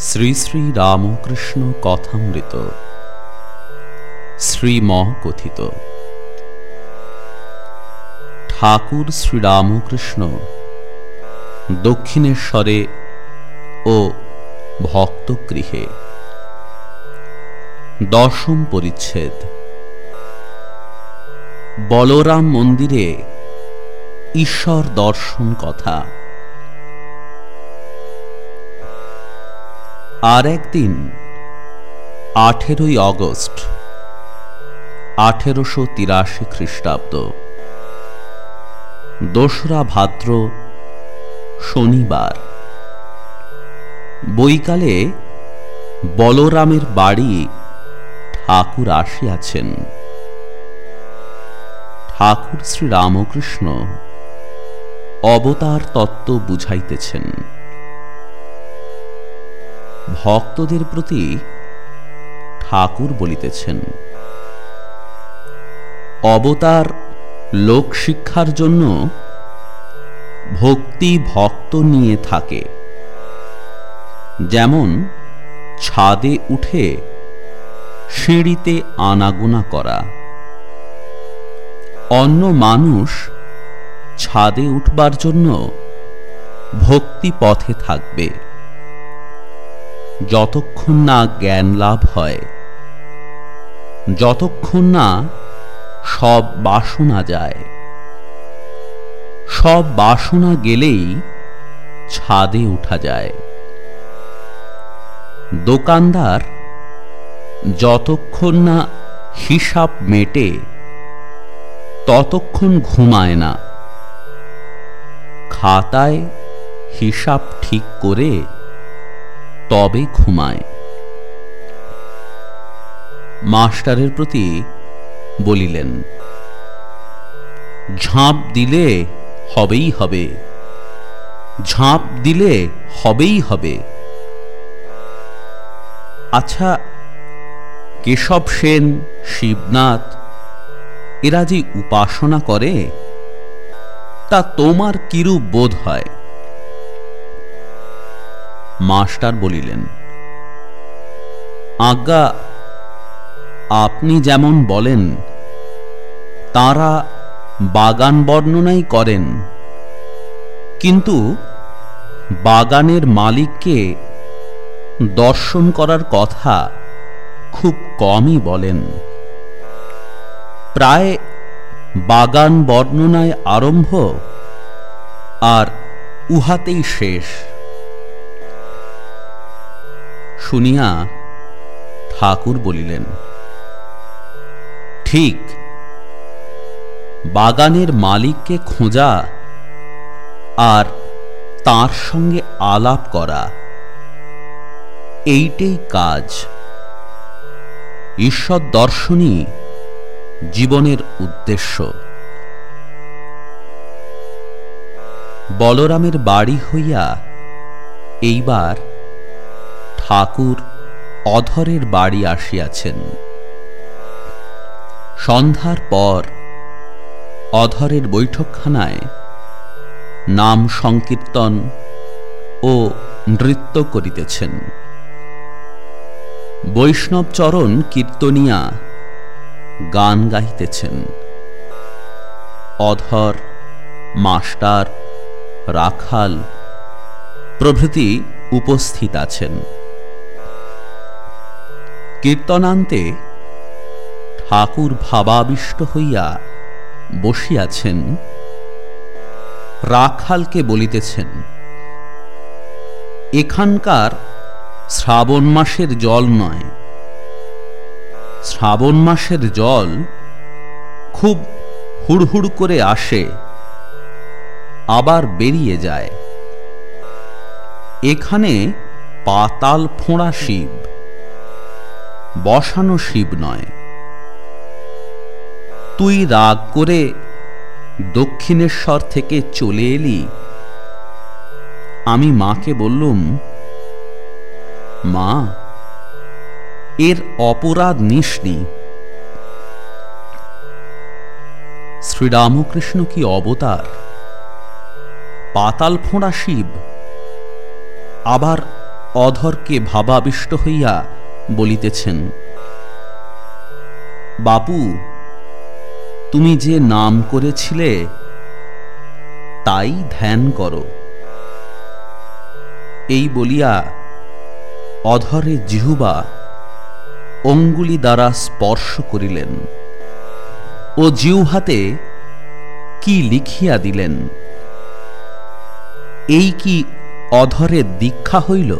শ্রী শ্রী রামকৃষ্ণ কথামৃত। শ্রীম কথিত ঠাকুর শ্রীরামকৃষ্ণ দক্ষিণেশ্বরে ও ভক্তগৃহে। দশম পরিচ্ছেদ। বলরাম মন্দিরে ঈশ্বর দর্শন কথা। আর একদিন আঠেরোই অগস্ট আঠেরোশো তিরাশি খ্রিস্টাব্দ, দোসরা ভাদ্র, শনিবার। বৈকালে বলরামের বাড়ি ঠাকুর আসিয়াছেন। ঠাকুর শ্রী রামকৃষ্ণ অবতার তত্ত্ব বুঝাইতেছেন। ভক্তদের প্রতি ঠাকুর বলিতেছেন, অবতার লোক শিক্ষার জন্য ভক্তি ভক্ত নিয়ে থাকে। যেমন ছাদে উঠে সিঁড়িতে আনাগোনা করা। অন্য মানুষ ছাদে উঠবার জন্য ভক্তি পথে থাকবে। যতক্ষণ না জ্ঞান লাভ হয়, যতক্ষণ না সব বাসনা যায়, সব বাসনা গেলেই ছাদে উঠা যায়। দোকানদার যতক্ষণ না হিসাব মেটে, ততক্ষণ ঘুমায় না। খাতায় হিসাব ঠিক করে তবে ঘুমায়। মাস্টারের প্রতি বলিলেন, ঝাঁপ দিলে হবেই হবে। ঝাঁপ দিলে হবেই হবে। আচ্ছা কেশব সেন, শিবনাথ, এরা যে উপাসনা করে, তা তোমার কিরূপ বোধ হয়? মাস্টার বলিলেন, আজ্ঞা, আপনি যেমন বলেন, তারা বাগান বর্ণনাই করেন। কিন্তু বাগানের মালিককে দর্শন করার কথা খুব কমই বলেন। প্রায় বাগান বর্ণনায় আরম্ভ আর উহাতেই শেষ। শুনিয়া ঠাকুর বলিলেন, ঠিক, বাগানের মালিককে খোঁজা আর তার সঙ্গে আলাপ করা, এইটাই কাজ। ঈশ্বর দর্শনই জীবনের উদ্দেশ্য। বলরামের বাড়ি হইয়া এইবার ঠাকুর অধরের বাড়ি আসিয়াছেন। সন্ধ্যার পর অধরের বৈঠকখানায় নাম সংকীর্তন ও নৃত্য করিতেছেন। বৈষ্ণবচরণ কীর্তনিয়া গান গাইতেছেন অধর, মাস্টার, রাখাল প্রভৃতি উপস্থিত আছেন। কীর্তনান্তে ঠাকুর ভাবাবিষ্ট হইয়া বসিয়াছেন, রাখালকে বলিতেছেন, এখানকার শ্রাবণ মাসের জল নয়। শ্রাবণ মাসের জল খুব হুড়হুড় করে আসে, আবার বেরিয়ে যায়। এখানে পাতাল ফোঁড়া শিব। বসানো শিব নয়। তুই রাগ করে দক্ষিণেশ্বর থেকে চলে এলি। আমি মাকে বললুম, মা, এর অপরাধ নিসনি শ্রীরামকৃষ্ণ কি অবতার? পাতাল ফোঁড়া শিব। আবার অধরকে ভাবাবিষ্ট হইয়া বলিতেছেন বাপু তুমি যে নাম করেছিলে, তাই ধ্যান করো। এই বলিয়া অধরে জিহুবা অঙ্গুলি দ্বারা স্পর্শ করিলেন ও জিউহাতে কি লিখিয়া দিলেন, এই কি অধরে দীক্ষা হইল?